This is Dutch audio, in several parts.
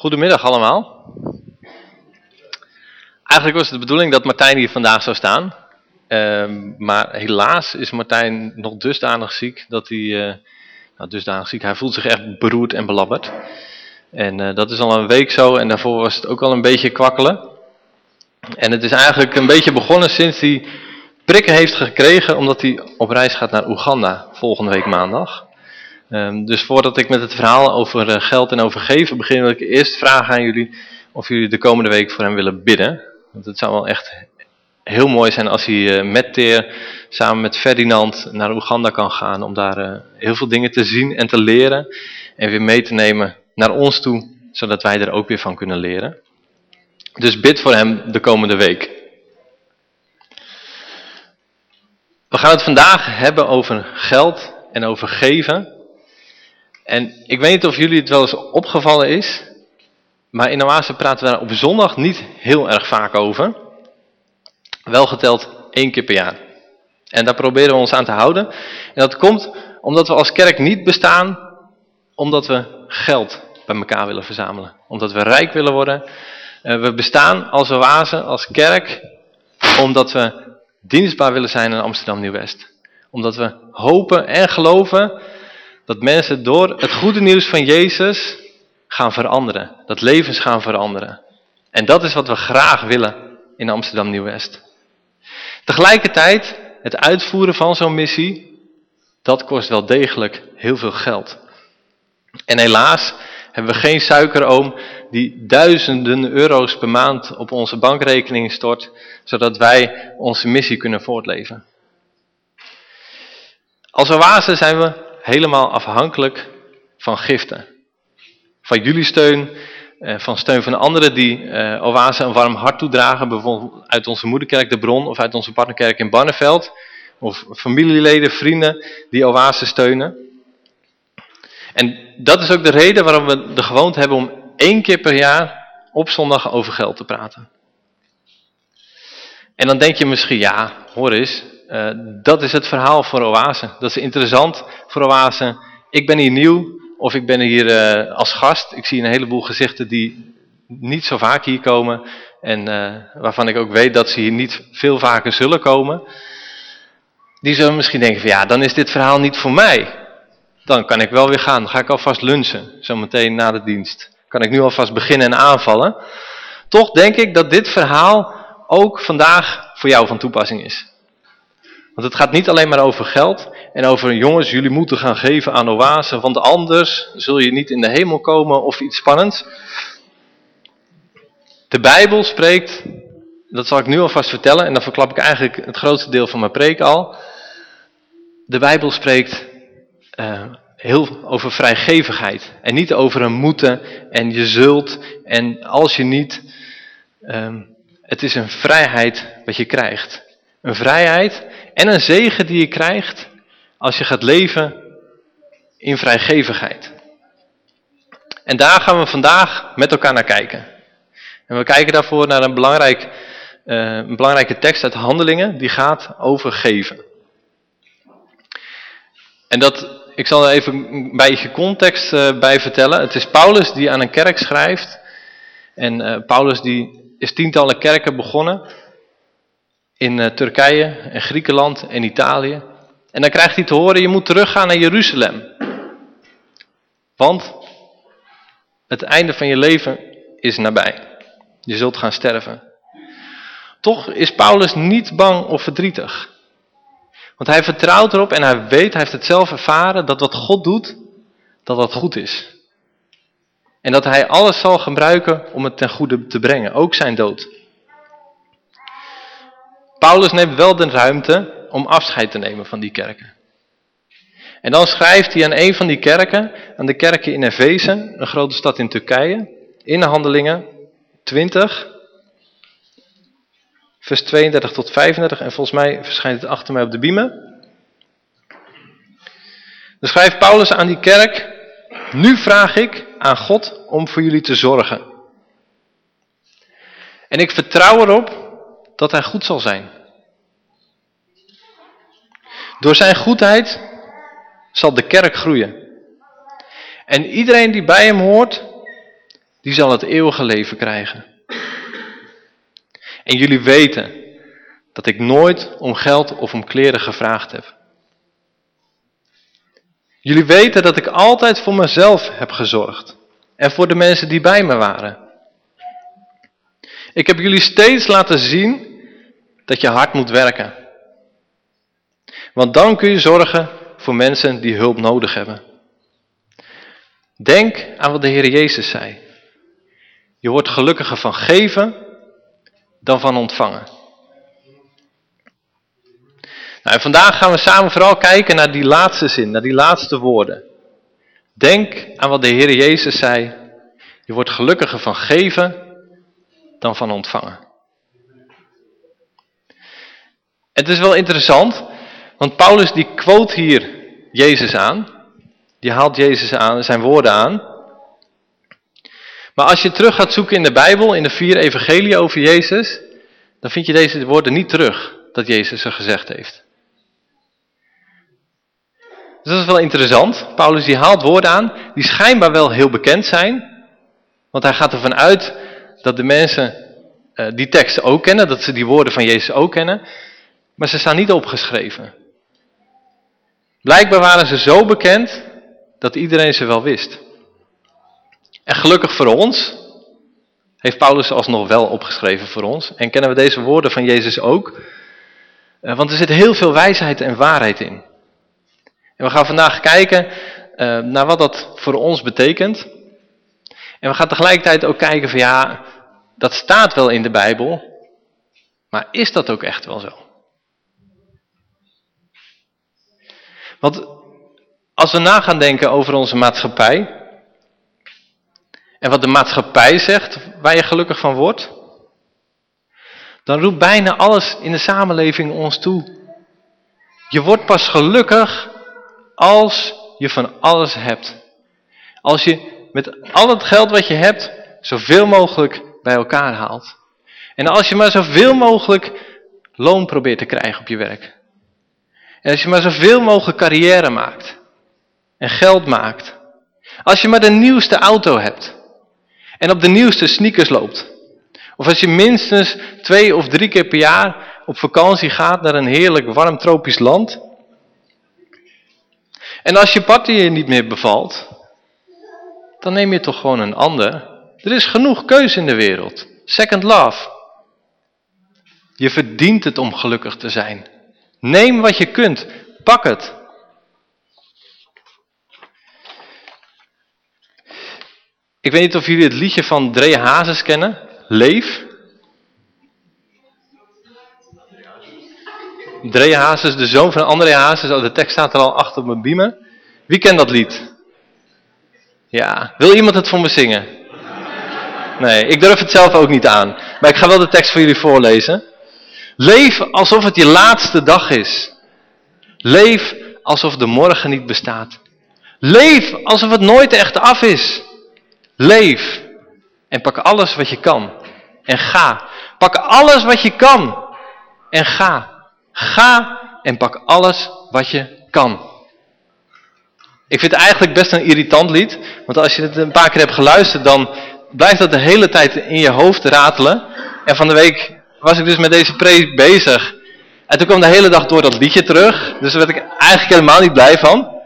Goedemiddag allemaal. Eigenlijk was het de bedoeling dat Martijn hier vandaag zou staan. Ehm, maar helaas is Martijn nog dusdanig ziek dat hij... Uh, nou, dusdanig ziek, hij voelt zich echt beroerd en belabberd. En uh, dat is al een week zo en daarvoor was het ook al een beetje kwakkelen. En het is eigenlijk een beetje begonnen sinds hij prikken heeft gekregen omdat hij op reis gaat naar Oeganda volgende week maandag. Um, dus voordat ik met het verhaal over uh, geld en over geven begin, wil ik eerst vragen aan jullie of jullie de komende week voor hem willen bidden. Want het zou wel echt heel mooi zijn als hij uh, met Teer samen met Ferdinand naar Oeganda kan gaan. Om daar uh, heel veel dingen te zien en te leren. En weer mee te nemen naar ons toe, zodat wij er ook weer van kunnen leren. Dus bid voor hem de komende week. We gaan het vandaag hebben over geld en over geven. En ik weet niet of jullie het wel eens opgevallen is, maar in Oase praten we daar op zondag niet heel erg vaak over. Wel geteld één keer per jaar. En daar proberen we ons aan te houden. En dat komt omdat we als kerk niet bestaan omdat we geld bij elkaar willen verzamelen. Omdat we rijk willen worden. Eh, we bestaan als Oase, als kerk, omdat we dienstbaar willen zijn in Amsterdam Nieuw-West. Omdat we hopen en geloven dat mensen door het goede nieuws van Jezus gaan veranderen. Dat levens gaan veranderen. En dat is wat we graag willen in Amsterdam Nieuw-West. Tegelijkertijd, het uitvoeren van zo'n missie, dat kost wel degelijk heel veel geld. En helaas hebben we geen suikeroom die duizenden euro's per maand op onze bankrekening stort, zodat wij onze missie kunnen voortleven. Als oase zijn we helemaal afhankelijk van giften. Van jullie steun, eh, van steun van anderen die uh, Oase een warm hart toedragen. Bijvoorbeeld uit onze moederkerk De Bron of uit onze partnerkerk in Barneveld. Of familieleden, vrienden die Oase steunen. En dat is ook de reden waarom we de gewoonte hebben om één keer per jaar op zondag over geld te praten. En dan denk je misschien, ja, hoor eens, uh, dat is het verhaal voor Oase. Dat is interessant voor Oase. Ik ben hier nieuw of ik ben hier uh, als gast. Ik zie een heleboel gezichten die niet zo vaak hier komen. En uh, waarvan ik ook weet dat ze hier niet veel vaker zullen komen. Die zullen misschien denken van ja, dan is dit verhaal niet voor mij. Dan kan ik wel weer gaan. Dan ga ik alvast lunchen. Zometeen na de dienst. Kan ik nu alvast beginnen en aanvallen. Toch denk ik dat dit verhaal ook vandaag voor jou van toepassing is. Want het gaat niet alleen maar over geld en over jongens, jullie moeten gaan geven aan oase, want anders zul je niet in de hemel komen of iets spannends. De Bijbel spreekt, dat zal ik nu alvast vertellen en dan verklap ik eigenlijk het grootste deel van mijn preek al. De Bijbel spreekt uh, heel over vrijgevigheid en niet over een moeten en je zult en als je niet. Uh, het is een vrijheid wat je krijgt. Een vrijheid en een zegen die je krijgt als je gaat leven in vrijgevigheid. En daar gaan we vandaag met elkaar naar kijken. En we kijken daarvoor naar een, belangrijk, uh, een belangrijke tekst uit Handelingen, die gaat over geven. En dat, ik zal er even een beetje context uh, bij vertellen. Het is Paulus die aan een kerk schrijft. En uh, Paulus die is tientallen kerken begonnen in uh, Turkije en Griekenland en Italië. En dan krijgt hij te horen, je moet teruggaan naar Jeruzalem. Want het einde van je leven is nabij. Je zult gaan sterven. Toch is Paulus niet bang of verdrietig. Want hij vertrouwt erop en hij weet, hij heeft het zelf ervaren, dat wat God doet, dat dat goed is. En dat hij alles zal gebruiken om het ten goede te brengen, ook zijn dood. Paulus neemt wel de ruimte om afscheid te nemen van die kerken. En dan schrijft hij aan een van die kerken, aan de kerken in Efeze, een grote stad in Turkije, in de handelingen 20, vers 32 tot 35, en volgens mij verschijnt het achter mij op de biemen. Dan schrijft Paulus aan die kerk, nu vraag ik aan God om voor jullie te zorgen. En ik vertrouw erop dat hij goed zal zijn. Door zijn goedheid zal de kerk groeien. En iedereen die bij hem hoort, die zal het eeuwige leven krijgen. En jullie weten dat ik nooit om geld of om kleren gevraagd heb. Jullie weten dat ik altijd voor mezelf heb gezorgd en voor de mensen die bij me waren. Ik heb jullie steeds laten zien dat je hard moet werken. Want dan kun je zorgen voor mensen die hulp nodig hebben. Denk aan wat de Heer Jezus zei. Je wordt gelukkiger van geven dan van ontvangen. Nou, en vandaag gaan we samen vooral kijken naar die laatste zin, naar die laatste woorden. Denk aan wat de Heer Jezus zei. Je wordt gelukkiger van geven dan van ontvangen. Het is wel interessant, want Paulus die quote hier Jezus aan. Die haalt Jezus aan, zijn woorden aan. Maar als je terug gaat zoeken in de Bijbel, in de vier evangelieën over Jezus, dan vind je deze woorden niet terug dat Jezus ze gezegd heeft. Dus dat is wel interessant. Paulus die haalt woorden aan die schijnbaar wel heel bekend zijn. Want hij gaat ervan uit dat de mensen uh, die teksten ook kennen, dat ze die woorden van Jezus ook kennen. Maar ze staan niet opgeschreven. Blijkbaar waren ze zo bekend dat iedereen ze wel wist. En gelukkig voor ons heeft Paulus ze alsnog wel opgeschreven voor ons. En kennen we deze woorden van Jezus ook. Uh, want er zit heel veel wijsheid en waarheid in. En we gaan vandaag kijken uh, naar wat dat voor ons betekent. En we gaan tegelijkertijd ook kijken van ja, dat staat wel in de Bijbel. Maar is dat ook echt wel zo? Want als we na gaan denken over onze maatschappij. En wat de maatschappij zegt, waar je gelukkig van wordt. Dan roept bijna alles in de samenleving ons toe. Je wordt pas gelukkig als je van alles hebt. Als je met al het geld wat je hebt, zoveel mogelijk bij elkaar haalt. En als je maar zoveel mogelijk loon probeert te krijgen op je werk. En als je maar zoveel mogelijk carrière maakt. En geld maakt. Als je maar de nieuwste auto hebt. En op de nieuwste sneakers loopt. Of als je minstens twee of drie keer per jaar op vakantie gaat naar een heerlijk warm tropisch land. En als je partner je niet meer bevalt, dan neem je toch gewoon een ander. Er is genoeg keuze in de wereld. Second love. Je verdient het om gelukkig te zijn. Neem wat je kunt. Pak het. Ik weet niet of jullie het liedje van Dre Hazes kennen. Leef. Dre Hazes, de zoon van André Hazes. Oh, de tekst staat er al achter op mijn biemen. Wie kent dat lied? Ja. Wil iemand het voor me zingen? Nee, ik durf het zelf ook niet aan. Maar ik ga wel de tekst voor jullie voorlezen. Leef alsof het je laatste dag is. Leef alsof de morgen niet bestaat. Leef alsof het nooit echt af is. Leef en pak alles wat je kan. En ga. Pak alles wat je kan. En ga. Ga en pak alles wat je kan. Ik vind het eigenlijk best een irritant lied. Want als je het een paar keer hebt geluisterd, dan blijft dat de hele tijd in je hoofd ratelen. En van de week was ik dus met deze preek bezig. En toen kwam de hele dag door dat liedje terug. Dus daar werd ik eigenlijk helemaal niet blij van.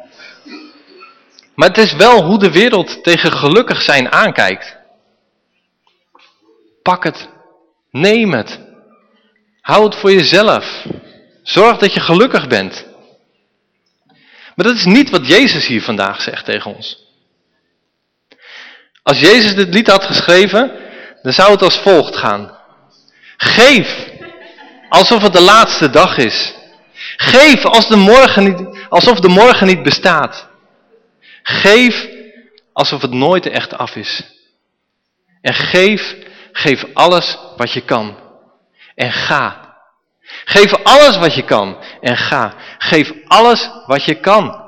Maar het is wel hoe de wereld tegen gelukkig zijn aankijkt. Pak het. Neem het. Hou het voor jezelf. Zorg dat je gelukkig bent. Maar dat is niet wat Jezus hier vandaag zegt tegen ons. Als Jezus dit lied had geschreven, dan zou het als volgt gaan. Geef, alsof het de laatste dag is. Geef als de morgen niet, alsof de morgen niet bestaat. Geef alsof het nooit echt af is. En geef, geef alles wat je kan. En ga. Geef alles wat je kan en ga. Geef alles wat je kan.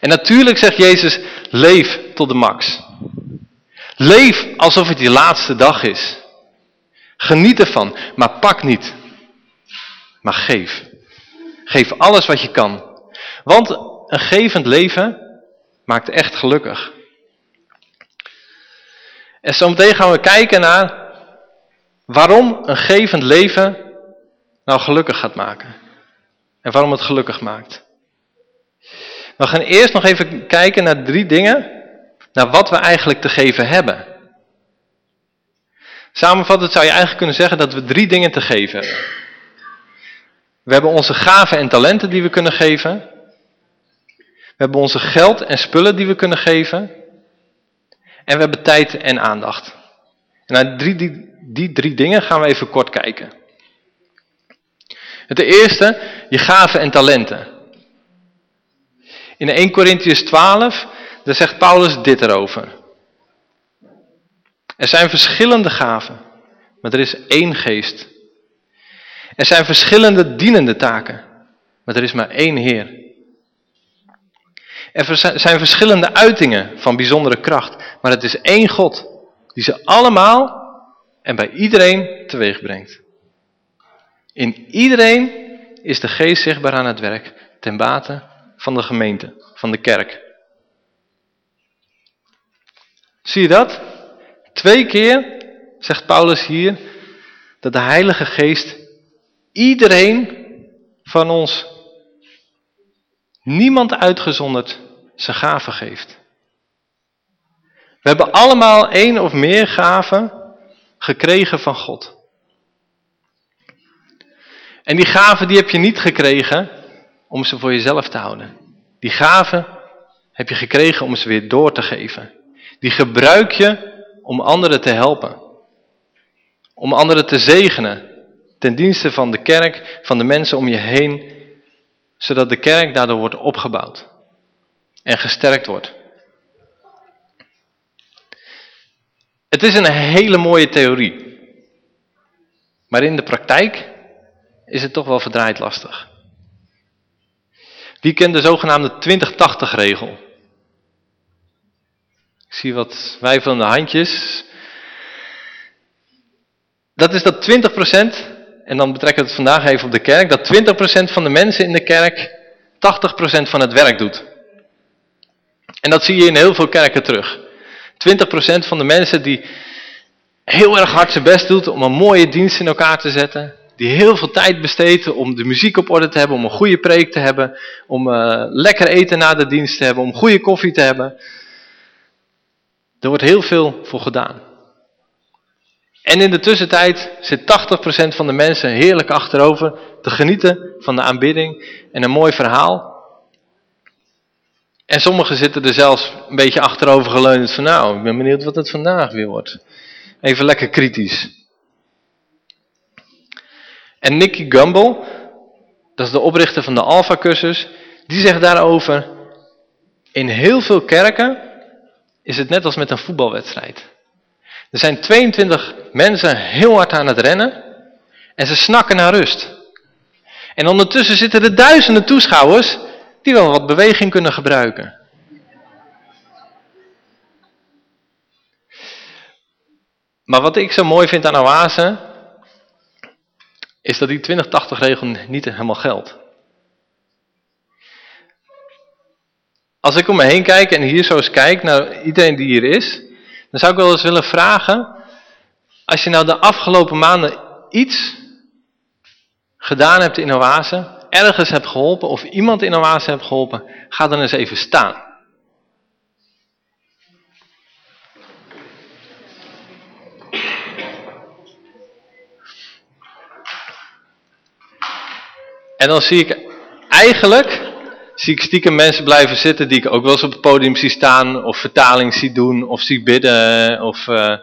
En natuurlijk zegt Jezus, leef tot de max. Leef alsof het je laatste dag is. Geniet ervan, maar pak niet. Maar geef. Geef alles wat je kan. Want een gevend leven maakt echt gelukkig. En zometeen gaan we kijken naar waarom een gevend leven nou gelukkig gaat maken. En waarom het gelukkig maakt. We gaan eerst nog even kijken naar drie dingen, naar wat we eigenlijk te geven hebben. Samenvattend zou je eigenlijk kunnen zeggen dat we drie dingen te geven hebben. We hebben onze gaven en talenten die we kunnen geven. We hebben onze geld en spullen die we kunnen geven. En we hebben tijd en aandacht. En naar die, die drie dingen gaan we even kort kijken. Het eerste, je gaven en talenten. In 1 Corinthians 12, daar zegt Paulus dit erover. Er zijn verschillende gaven, maar er is één geest. Er zijn verschillende dienende taken, maar er is maar één Heer. Er zijn verschillende uitingen van bijzondere kracht, maar het is één God die ze allemaal en bij iedereen teweeg brengt. In iedereen is de geest zichtbaar aan het werk ten bate van de gemeente, van de kerk. Zie je dat? Twee keer zegt Paulus hier dat de Heilige Geest iedereen van ons, niemand uitgezonderd, zijn gaven geeft. We hebben allemaal één of meer gaven gekregen van God. En die gaven die heb je niet gekregen om ze voor jezelf te houden. Die gaven heb je gekregen om ze weer door te geven. Die gebruik je om anderen te helpen. Om anderen te zegenen. Ten dienste van de kerk, van de mensen om je heen. Zodat de kerk daardoor wordt opgebouwd. En gesterkt wordt. Het is een hele mooie theorie. Maar in de praktijk is het toch wel verdraaid lastig. Wie kent de zogenaamde 20-80 regel? Ik zie wat wijfelende handjes. Dat is dat 20%, en dan betrekken we het vandaag even op de kerk, dat 20% van de mensen in de kerk 80% van het werk doet. En dat zie je in heel veel kerken terug. 20% van de mensen die heel erg hard zijn best doet om een mooie dienst in elkaar te zetten. Die heel veel tijd besteedt om de muziek op orde te hebben, om een goede preek te hebben. Om uh, lekker eten na de dienst te hebben, om goede koffie te hebben. Er wordt heel veel voor gedaan. En in de tussentijd zit 80% van de mensen heerlijk achterover te genieten van de aanbidding en een mooi verhaal. En sommigen zitten er zelfs een beetje achterover geleund van nou, ik ben benieuwd wat het vandaag weer wordt. Even lekker kritisch. En Nicky Gumbel, dat is de oprichter van de Alpha-cursus, die zegt daarover, in heel veel kerken is het net als met een voetbalwedstrijd. Er zijn 22 mensen heel hard aan het rennen en ze snakken naar rust. En ondertussen zitten er duizenden toeschouwers die wel wat beweging kunnen gebruiken. Maar wat ik zo mooi vind aan Oase, is dat die 20-80 regel niet helemaal geldt. Als ik om me heen kijk en hier zo eens kijk naar iedereen die hier is, dan zou ik wel eens willen vragen, als je nou de afgelopen maanden iets gedaan hebt in Oase, ergens hebt geholpen of iemand in Oase hebt geholpen, ga dan eens even staan. En dan zie ik eigenlijk, zie ik stiekem mensen blijven zitten die ik ook wel eens op het podium zie staan, of vertaling zie doen, of zie bidden, of uh,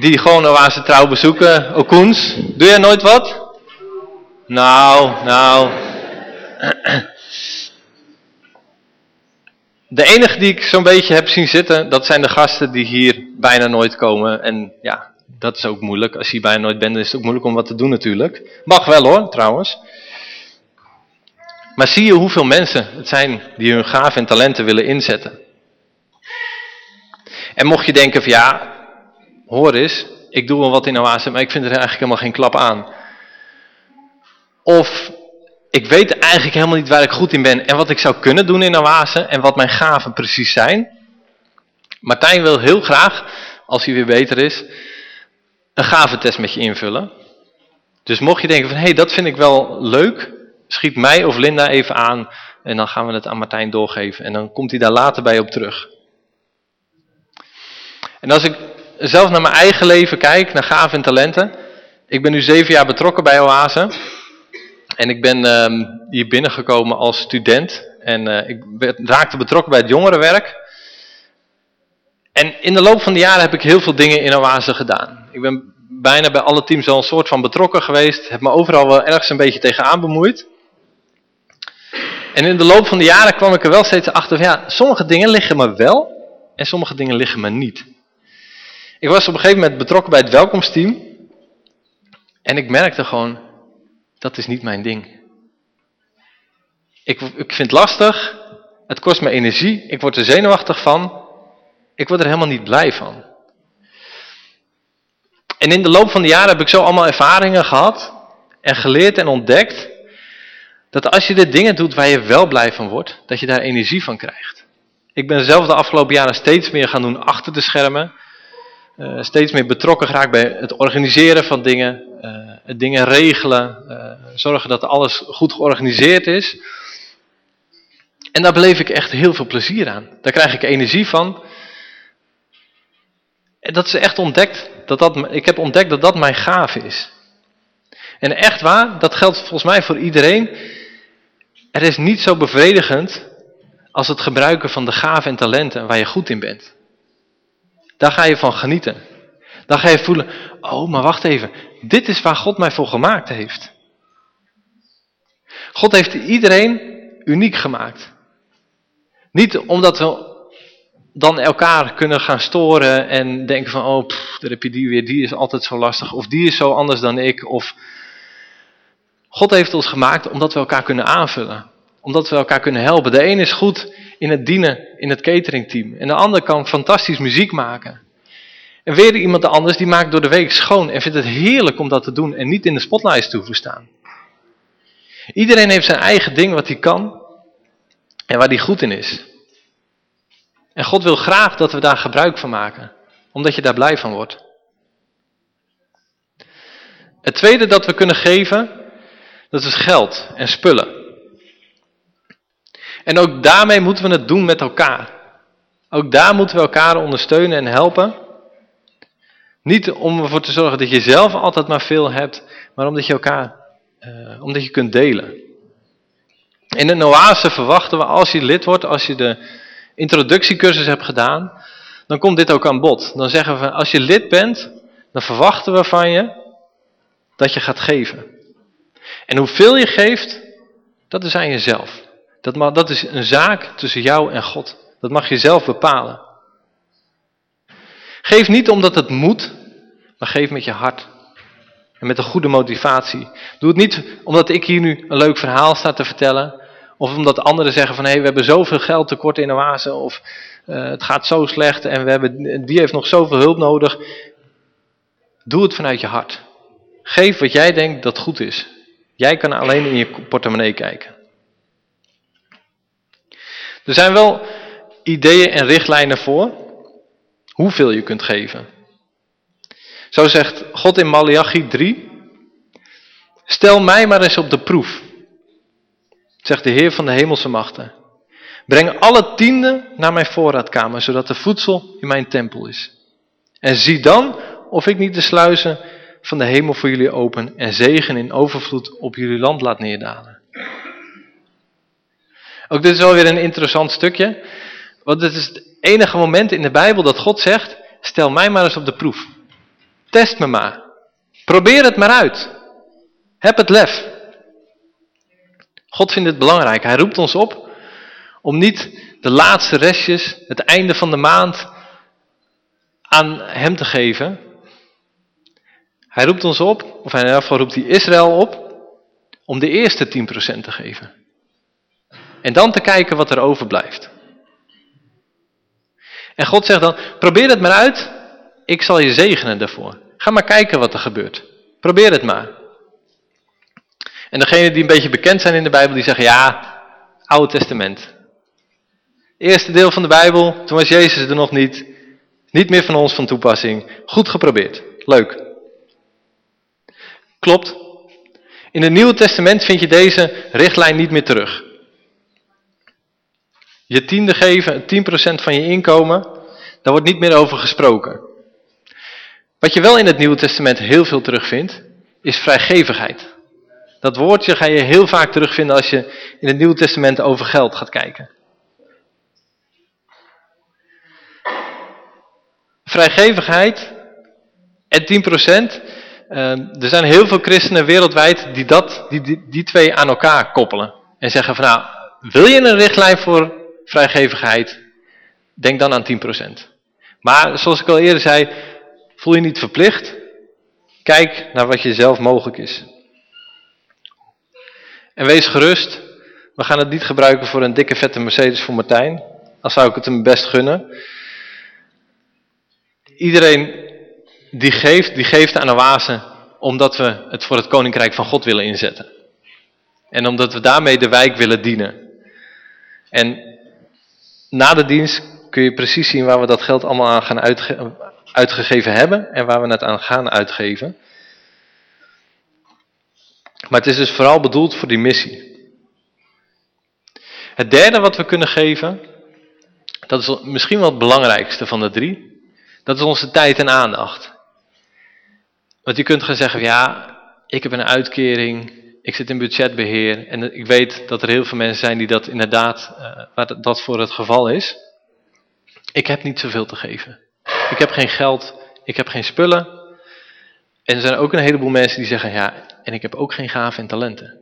die gewoon ze trouw bezoeken. Okoens, doe jij nooit wat? Nou, nou. De enige die ik zo'n beetje heb zien zitten, dat zijn de gasten die hier bijna nooit komen. En ja, dat is ook moeilijk. Als je bijna nooit bent, is het ook moeilijk om wat te doen natuurlijk. Mag wel hoor, trouwens. Maar zie je hoeveel mensen het zijn die hun gaven en talenten willen inzetten. En mocht je denken van ja, hoor eens, ik doe wel wat in Oase, maar ik vind er eigenlijk helemaal geen klap aan. Of ik weet eigenlijk helemaal niet waar ik goed in ben en wat ik zou kunnen doen in Oase en wat mijn gaven precies zijn. Martijn wil heel graag als hij weer beter is, een gaventest met je invullen. Dus mocht je denken van, hé, hey, dat vind ik wel leuk, schiet mij of Linda even aan en dan gaan we het aan Martijn doorgeven. En dan komt hij daar later bij op terug. En als ik zelf naar mijn eigen leven kijk, naar gaven en talenten. Ik ben nu zeven jaar betrokken bij Oase. En ik ben uh, hier binnengekomen als student. En uh, ik raakte betrokken bij het jongerenwerk. En in de loop van de jaren heb ik heel veel dingen in Oase gedaan. Ik ben bijna bij alle teams al een soort van betrokken geweest. Heb me overal wel ergens een beetje tegenaan bemoeid. En in de loop van de jaren kwam ik er wel steeds achter van ja, sommige dingen liggen me wel en sommige dingen liggen me niet. Ik was op een gegeven moment betrokken bij het welkomsteam. En ik merkte gewoon, dat is niet mijn ding. Ik, ik vind het lastig, het kost me energie, ik word er zenuwachtig van. Ik word er helemaal niet blij van. En in de loop van de jaren heb ik zo allemaal ervaringen gehad en geleerd en ontdekt dat als je de dingen doet waar je wel blij van wordt, dat je daar energie van krijgt. Ik ben zelf de afgelopen jaren steeds meer gaan doen achter de schermen. Uh, steeds meer betrokken geraakt bij het organiseren van dingen, uh, dingen regelen, uh, zorgen dat alles goed georganiseerd is. En daar beleef ik echt heel veel plezier aan. Daar krijg ik energie van. En dat is echt ontdekt, dat dat, ik heb ontdekt dat dat mijn gave is. En echt waar, dat geldt volgens mij voor iedereen. Er is niet zo bevredigend als het gebruiken van de gaven en talenten waar je goed in bent. Daar ga je van genieten. Dan ga je voelen, oh maar wacht even, dit is waar God mij voor gemaakt heeft. God heeft iedereen uniek gemaakt. Niet omdat we dan elkaar kunnen gaan storen en denken van, oh, pff, daar heb je die weer, die is altijd zo lastig, of die is zo anders dan ik, of... God heeft ons gemaakt omdat we elkaar kunnen aanvullen. Omdat we elkaar kunnen helpen. De een is goed in het dienen in het cateringteam. En de ander kan fantastisch muziek maken. En weer iemand anders die maakt door de week schoon en vindt het heerlijk om dat te doen en niet in de spotlights te hoeven staan. Iedereen heeft zijn eigen ding wat hij kan en waar hij goed in is. En God wil graag dat we daar gebruik van maken, omdat je daar blij van wordt. Het tweede dat we kunnen geven, dat is geld en spullen. En ook daarmee moeten we het doen met elkaar. Ook daar moeten we elkaar ondersteunen en helpen. Niet om ervoor te zorgen dat je zelf altijd maar veel hebt, maar omdat je elkaar, uh, omdat je kunt delen. In een oase verwachten we als je lid wordt, als je de introductiecursus hebt gedaan, dan komt dit ook aan bod. Dan zeggen we, als je lid bent, dan verwachten we van je dat je gaat geven. En hoeveel je geeft, dat is aan jezelf. Dat, mag, dat is een zaak tussen jou en God. Dat mag je zelf bepalen. Geef niet omdat het moet, maar geef met je hart. En met een goede motivatie. Doe het niet omdat ik hier nu een leuk verhaal sta te vertellen. Of omdat anderen zeggen van hé, hey, we hebben zoveel geld tekort in oase. Of uh, het gaat zo slecht en we hebben, die heeft nog zoveel hulp nodig. Doe het vanuit je hart. Geef wat jij denkt dat goed is. Jij kan alleen in je portemonnee kijken. Er zijn wel ideeën en richtlijnen voor hoeveel je kunt geven. Zo zegt God in Malachi 3, stel mij maar eens op de proef, zegt de Heer van de hemelse machten. Breng alle tienden naar mijn voorraadkamer, zodat er voedsel in mijn tempel is. En zie dan of ik niet de sluizen van de hemel voor jullie open en zegen in overvloed op jullie land laat neerdalen. Ook dit is wel weer een interessant stukje, want het is het enige moment in de Bijbel dat God zegt, stel mij maar eens op de proef. Test me maar. Probeer het maar uit. Heb het lef. God vindt het belangrijk. Hij roept ons op om niet de laatste restjes, het einde van de maand, aan hem te geven. Hij roept ons op, of in ieder geval roept hij Israël op, om de eerste 10% te geven. En dan te kijken wat er overblijft. En God zegt dan, probeer het maar uit, ik zal je zegenen daarvoor. Ga maar kijken wat er gebeurt. Probeer het maar. En degenen die een beetje bekend zijn in de Bijbel, die zeggen, ja, Oude Testament. Eerste deel van de Bijbel, toen was Jezus er nog niet. Niet meer van ons van toepassing. Goed geprobeerd. Leuk. Klopt. In het Nieuwe Testament vind je deze richtlijn niet meer terug. Je tiende geven, 10% van je inkomen, daar wordt niet meer over gesproken. Wat je wel in het Nieuwe Testament heel veel terugvindt, is vrijgevigheid. Dat woordje ga je heel vaak terugvinden als je in het Nieuwe Testament over geld gaat kijken. Vrijgevigheid en 10%. Uh, er zijn heel veel christenen wereldwijd die, dat, die, die, twee aan elkaar koppelen. En zeggen van nou, wil je een richtlijn voor vrijgevigheid? Denk dan aan 10%. Maar zoals ik al eerder zei, voel je niet verplicht. Kijk naar wat je zelf mogelijk is. En wees gerust, we gaan het niet gebruiken voor een dikke vette Mercedes voor Martijn. Al zou ik het hem best gunnen. Iedereen die geeft, die geeft aan de wazen omdat we het voor het koninkrijk van God willen inzetten. En omdat we daarmee de wijk willen dienen. En na de dienst kun je precies zien waar we dat geld allemaal aan gaan uitge uitgegeven hebben en waar we het aan gaan uitgeven. Maar het is dus vooral bedoeld voor die missie. Het derde wat we kunnen geven, dat is misschien wel het belangrijkste van de drie, dat is onze tijd en aandacht. Want je kunt gaan zeggen, ja, ik heb een uitkering, ik zit in budgetbeheer en ik weet dat er heel veel mensen zijn die dat inderdaad, uh, waar dat voor het geval is. Ik heb niet zoveel te geven. Ik heb geen geld, ik heb geen spullen. En er zijn ook een heleboel mensen die zeggen, ja, en ik heb ook geen gaven en talenten.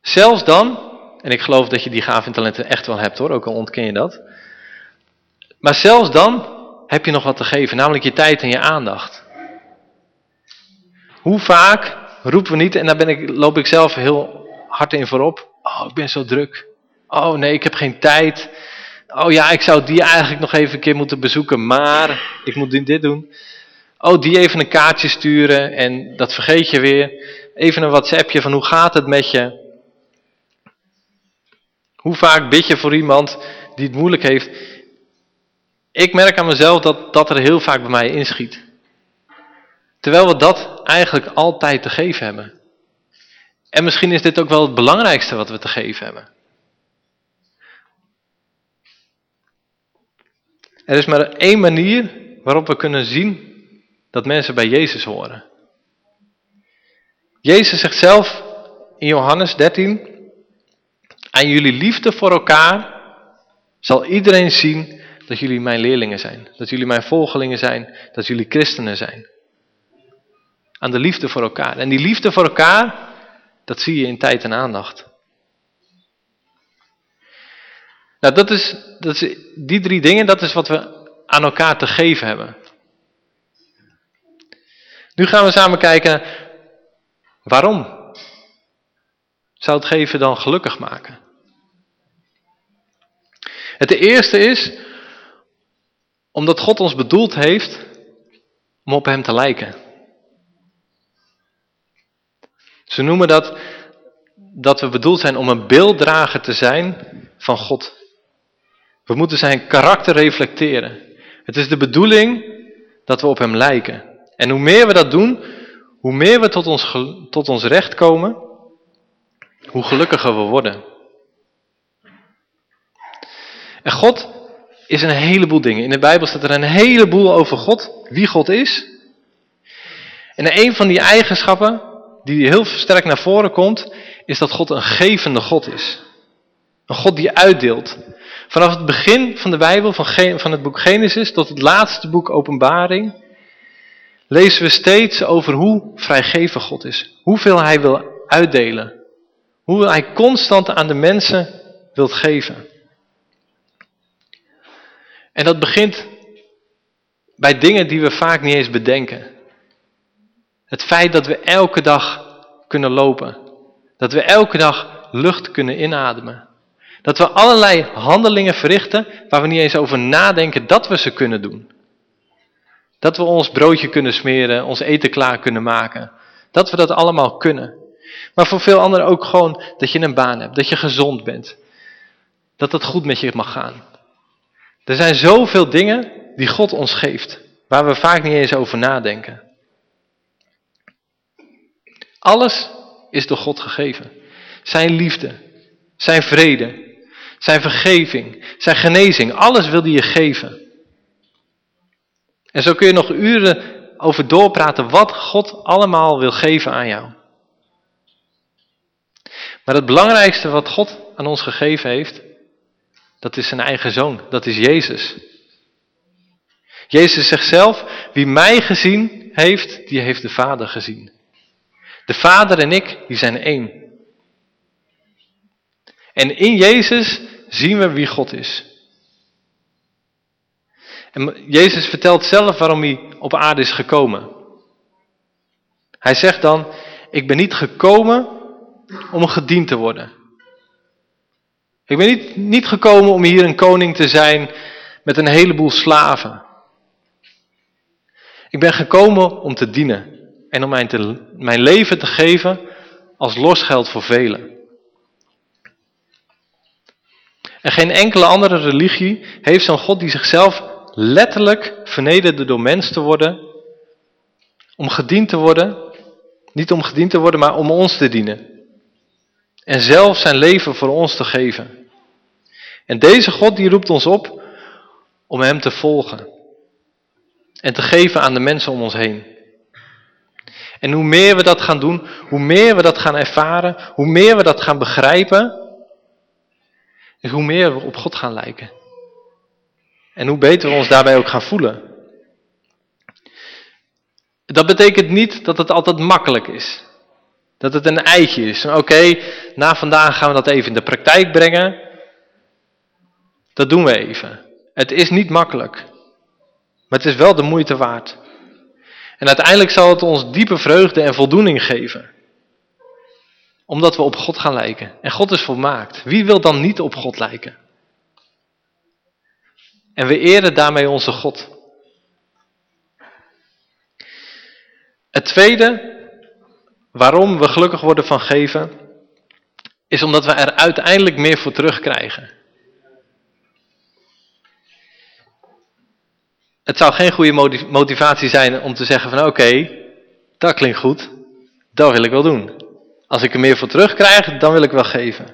Zelfs dan, en ik geloof dat je die gaven en talenten echt wel hebt hoor, ook al ontken je dat. Maar zelfs dan heb je nog wat te geven, namelijk je tijd en je aandacht. Hoe vaak roepen we niet, en daar ben ik, loop ik zelf heel hard in voorop. Oh, ik ben zo druk. Oh nee, ik heb geen tijd. Oh ja, ik zou die eigenlijk nog even een keer moeten bezoeken, maar ik moet dit doen. Oh, die even een kaartje sturen en dat vergeet je weer. Even een WhatsAppje van hoe gaat het met je? Hoe vaak bid je voor iemand die het moeilijk heeft? Ik merk aan mezelf dat dat er heel vaak bij mij inschiet. Terwijl we dat eigenlijk altijd te geven hebben. En misschien is dit ook wel het belangrijkste wat we te geven hebben. Er is maar één manier waarop we kunnen zien dat mensen bij Jezus horen. Jezus zegt zelf in Johannes 13, aan jullie liefde voor elkaar zal iedereen zien dat jullie mijn leerlingen zijn. Dat jullie mijn volgelingen zijn, dat jullie christenen zijn. Aan de liefde voor elkaar. En die liefde voor elkaar, dat zie je in tijd en aandacht. Nou, dat is, dat is, die drie dingen, dat is wat we aan elkaar te geven hebben. Nu gaan we samen kijken, waarom zou het geven dan gelukkig maken? Het eerste is, omdat God ons bedoeld heeft om op hem te lijken. Ze noemen dat dat we bedoeld zijn om een beelddrager te zijn van God. We moeten zijn karakter reflecteren. Het is de bedoeling dat we op hem lijken. En hoe meer we dat doen, hoe meer we tot ons, tot ons recht komen, hoe gelukkiger we worden. En God is een heleboel dingen. In de Bijbel staat er een heleboel over God, wie God is. En een van die eigenschappen die heel sterk naar voren komt, is dat God een gevende God is. Een God die uitdeelt. Vanaf het begin van de Bijbel, van, het boek Genesis tot het laatste boek Openbaring, lezen we steeds over hoe vrijgevig God is. Hoeveel hij wil uitdelen. Hoe hij constant aan de mensen wilt geven. En dat begint bij dingen die we vaak niet eens bedenken. Het feit dat we elke dag kunnen lopen. Dat we elke dag lucht kunnen inademen. Dat we allerlei handelingen verrichten waar we niet eens over nadenken dat we ze kunnen doen. Dat we ons broodje kunnen smeren, ons eten klaar kunnen maken. Dat we dat allemaal kunnen. Maar voor veel anderen ook gewoon dat je een baan hebt, dat je gezond bent. Dat het goed met je mag gaan. Er zijn zoveel dingen die God ons geeft, waar we vaak niet eens over nadenken. Alles is door God gegeven. Zijn liefde, zijn vrede, zijn vergeving, zijn genezing, alles wil hij je geven. En zo kun je nog uren over doorpraten wat God allemaal wil geven aan jou. Maar het belangrijkste wat God aan ons gegeven heeft, dat is zijn eigen zoon, dat is Jezus. Jezus zegt zelf, wie mij gezien heeft, die heeft de Vader gezien. De Vader en ik, die zijn één. En in Jezus zien we wie God is. En Jezus vertelt zelf waarom hij op aarde is gekomen. Hij zegt dan, ik ben niet gekomen om gediend te worden. Ik ben niet, niet gekomen om hier een koning te zijn met een heleboel slaven. Ik ben gekomen om te dienen en om mijn, mijn leven te geven als losgeld voor velen. En geen enkele andere religie heeft zo'n God die zichzelf letterlijk vernederde door mens te worden, om gediend te worden, niet om gediend te worden, maar om ons te dienen. En zelf zijn leven voor ons te geven. En deze God die roept ons op om hem te volgen. En te geven aan de mensen om ons heen. En hoe meer we dat gaan doen, hoe meer we dat gaan ervaren, hoe meer we dat gaan begrijpen, en hoe meer we op God gaan lijken. En hoe beter we ons daarbij ook gaan voelen. Dat betekent niet dat het altijd makkelijk is. Dat het een eitje is. Oké, na vandaag gaan we dat even in de praktijk brengen. Dat doen we even. Het is niet makkelijk. Maar het is wel de moeite waard. En uiteindelijk zal het ons diepe vreugde en voldoening geven. Omdat we op God gaan lijken. En God is volmaakt. Wie wil dan niet op God lijken? En we eren daarmee onze God. Het tweede, waarom we gelukkig worden van geven, is omdat we er uiteindelijk meer voor terugkrijgen. Het zou geen goede motivatie zijn om te zeggen van oké, dat klinkt goed, dat wil ik wel doen. Als ik er meer voor terugkrijg, dan wil ik wel geven.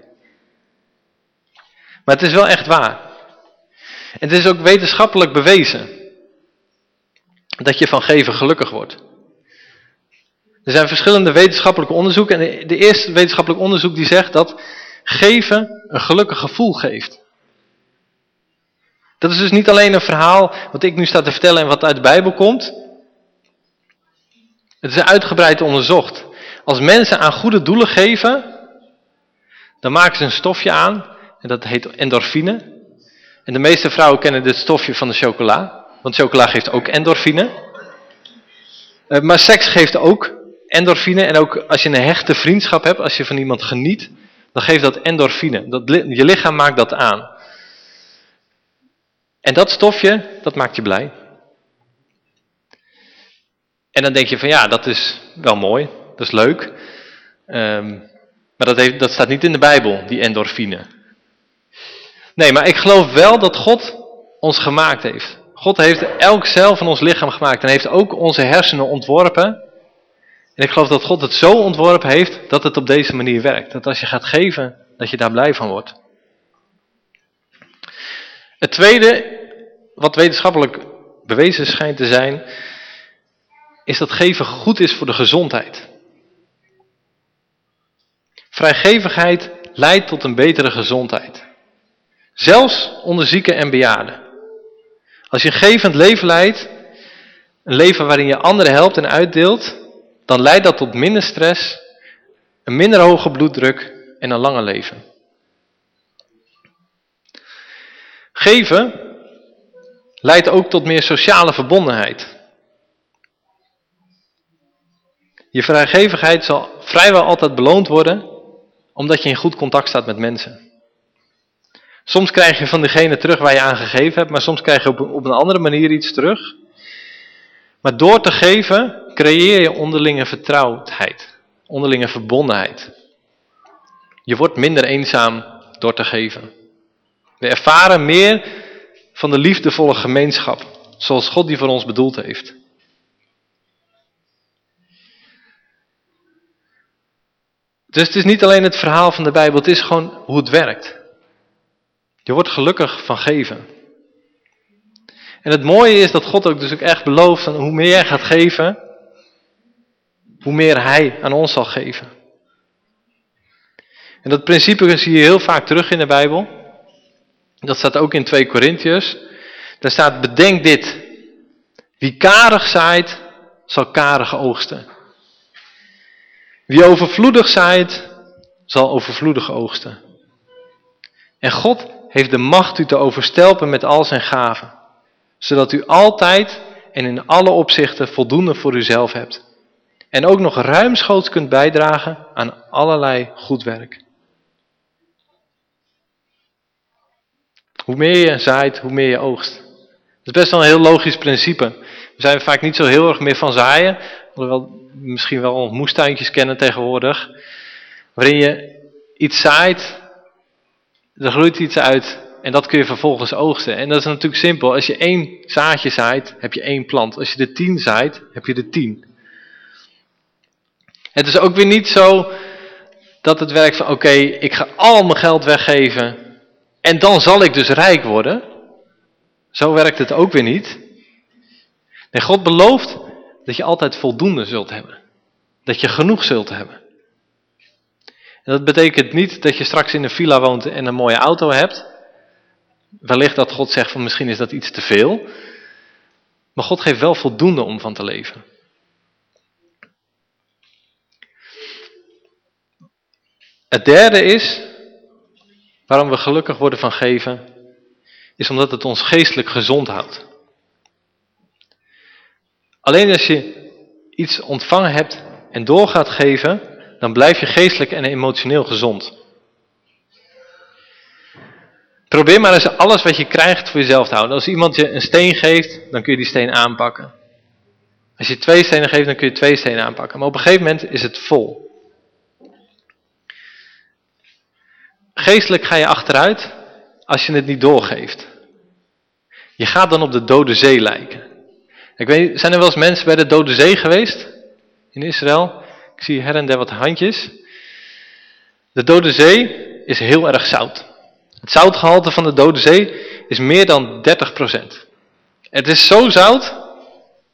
Maar het is wel echt waar. En het is ook wetenschappelijk bewezen dat je van geven gelukkig wordt. Er zijn verschillende wetenschappelijke onderzoeken en de eerste wetenschappelijk onderzoek die zegt dat geven een gelukkig gevoel geeft. Dat is dus niet alleen een verhaal wat ik nu sta te vertellen en wat uit de Bijbel komt. Het is uitgebreid onderzocht. Als mensen aan goede doelen geven, dan maken ze een stofje aan en dat heet endorfine. En de meeste vrouwen kennen dit stofje van de chocola, want chocola geeft ook endorfine. Uh, maar seks geeft ook endorfine en ook als je een hechte vriendschap hebt, als je van iemand geniet, dan geeft dat endorfine. Dat, je lichaam maakt dat aan. En dat stofje, dat maakt je blij. En dan denk je van ja, dat is wel mooi, dat is leuk. Um, maar dat, heeft, dat staat niet in de Bijbel, die endorfine. Nee, maar ik geloof wel dat God ons gemaakt heeft. God heeft elk cel van ons lichaam gemaakt en heeft ook onze hersenen ontworpen. En ik geloof dat God het zo ontworpen heeft dat het op deze manier werkt. Dat als je gaat geven, dat je daar blij van wordt. Het tweede, wat wetenschappelijk bewezen schijnt te zijn, is dat geven goed is voor de gezondheid. Vrijgevigheid leidt tot een betere gezondheid. Zelfs onder zieken en bejaarden. Als je een gevend leven leidt, een leven waarin je anderen helpt en uitdeelt, dan leidt dat tot minder stress, een minder hoge bloeddruk en een langer leven. Geven leidt ook tot meer sociale verbondenheid. Je vrijgevigheid zal vrijwel altijd beloond worden, omdat je in goed contact staat met mensen. Soms krijg je van degene terug waar je aan gegeven hebt, maar soms krijg je op, op een andere manier iets terug. Maar door te geven creëer je onderlinge vertrouwdheid, onderlinge verbondenheid. Je wordt minder eenzaam door te geven. We ervaren meer van de liefdevolle gemeenschap, zoals God die voor ons bedoeld heeft. Dus het is niet alleen het verhaal van de Bijbel, het is gewoon hoe het werkt. Je wordt gelukkig van geven. En het mooie is dat God ook dus ook echt belooft, dat hoe meer jij gaat geven, hoe meer Hij aan ons zal geven. En dat principe zie je heel vaak terug in de Bijbel. Dat staat ook in 2 Korintiërs. Daar staat, bedenk dit. Wie karig zaait, zal karig oogsten. Wie overvloedig zaait, zal overvloedig oogsten. En God heeft de macht u te overstelpen met al zijn gaven. Zodat u altijd en in alle opzichten voldoende voor uzelf hebt. En ook nog ruimschoots kunt bijdragen aan allerlei goed werk. Hoe meer je zaait, hoe meer je oogst. Dat is best wel een heel logisch principe. We zijn vaak niet zo heel erg meer van zaaien. Hoewel misschien wel moestuintjes kennen tegenwoordig. Waarin je iets zaait, er groeit iets uit en dat kun je vervolgens oogsten. En dat is natuurlijk simpel. Als je één zaadje zaait, heb je één plant. Als je er tien zaait, heb je er tien. Het is ook weer niet zo dat het werkt van oké, ik ga al mijn geld weggeven en dan zal ik dus rijk worden. Zo werkt het ook weer niet. Nee, God belooft dat je altijd voldoende zult hebben. Dat je genoeg zult hebben. En dat betekent niet dat je straks in een villa woont en een mooie auto hebt. Wellicht dat God zegt van misschien is dat iets te veel. Maar God geeft wel voldoende om van te leven. Het derde is, waarom we gelukkig worden van geven, is omdat het ons geestelijk gezond houdt. Alleen als je iets ontvangen hebt en door gaat geven, dan blijf je geestelijk en emotioneel gezond. Probeer maar eens alles wat je krijgt voor jezelf te houden. Als iemand je een steen geeft, dan kun je die steen aanpakken. Als je twee stenen geeft, dan kun je twee stenen aanpakken. Maar op een gegeven moment is het vol. Geestelijk ga je achteruit als je het niet doorgeeft. Je gaat dan op de dode zee lijken. Ik weet, zijn er wel eens mensen bij de dode zee geweest? In Israël? Ik zie her en der wat handjes. De dode zee is heel erg zout. Het zoutgehalte van de dode zee is meer dan 30%. Het is zo zout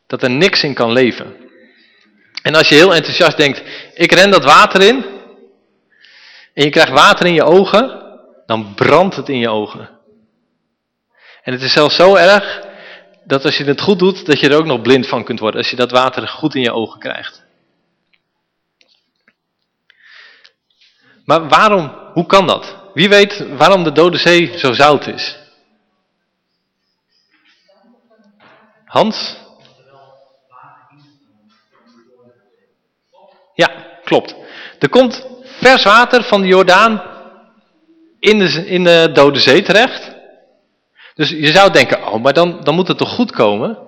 dat er niks in kan leven. En als je heel enthousiast denkt, ik ren dat water in, en je krijgt water in je ogen, dan brandt het in je ogen. En het is zelfs zo erg dat als je het goed doet, dat je er ook nog blind van kunt worden als je dat water goed in je ogen krijgt. Maar waarom, hoe kan dat? Wie weet waarom de Dode Zee zo zout is? Hans? Ja, klopt. Er komt vers water van de Jordaan in de, in de Dode Zee terecht. Dus je zou denken, oh, maar dan, dan moet het toch goed komen?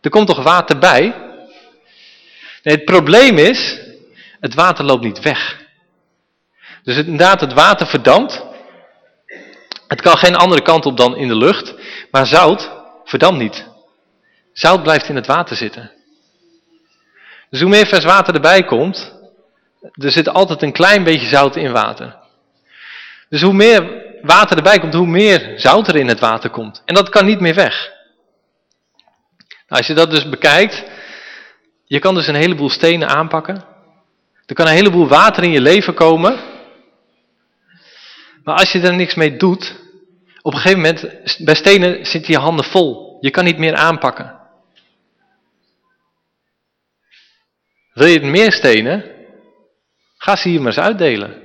Er komt toch water bij? Nee, het probleem is, het water loopt niet weg. Dus inderdaad, het water verdampt. Het kan geen andere kant op dan in de lucht. Maar zout verdampt niet. Zout blijft in het water zitten. Dus hoe meer vers water erbij komt, er zit altijd een klein beetje zout in water. Dus hoe meer water erbij komt, hoe meer zout er in het water komt. En dat kan niet meer weg. Nou, als je dat dus bekijkt, je kan dus een heleboel stenen aanpakken. Er kan een heleboel water in je leven komen. Maar als je er niks mee doet, op een gegeven moment, bij stenen zitten je handen vol. Je kan niet meer aanpakken. Wil je meer stenen? Ga ze hier maar eens uitdelen.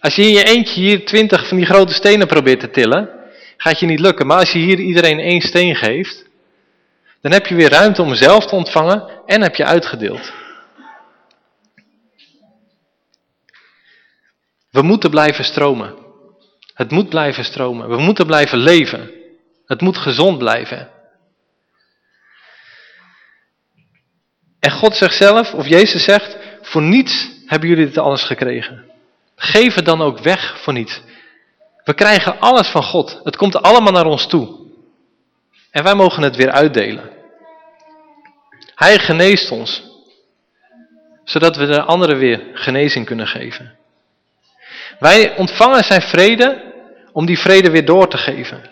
Als je in je eentje hier twintig van die grote stenen probeert te tillen, gaat je niet lukken. Maar als je hier iedereen één steen geeft, dan heb je weer ruimte om zelf te ontvangen en heb je uitgedeeld. We moeten blijven stromen. Het moet blijven stromen. We moeten blijven leven. Het moet gezond blijven. En God zegt zelf, of Jezus zegt, voor niets hebben jullie dit alles gekregen. Geef het dan ook weg voor niets. We krijgen alles van God. Het komt allemaal naar ons toe. En wij mogen het weer uitdelen. Hij geneest ons. Zodat we de anderen weer genezing kunnen geven. Wij ontvangen zijn vrede om die vrede weer door te geven.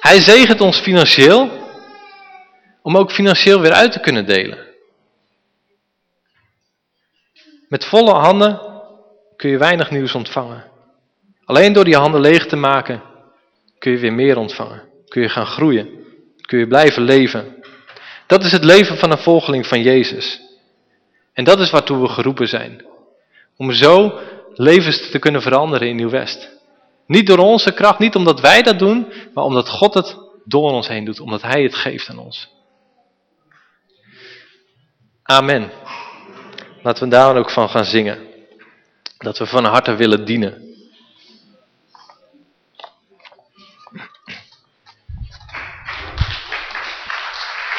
Hij zegent ons financieel om ook financieel weer uit te kunnen delen. Met volle handen kun je weinig nieuws ontvangen. Alleen door die handen leeg te maken kun je weer meer ontvangen. Kun je gaan groeien. Kun je blijven leven. Dat is het leven van een volgeling van Jezus. En dat is waartoe we geroepen zijn. Om zo levens te kunnen veranderen in Nieuw-West. Niet door onze kracht, niet omdat wij dat doen, maar omdat God het door ons heen doet. Omdat Hij het geeft aan ons. Amen. Laten we daar ook van gaan zingen. Dat we van harte willen dienen.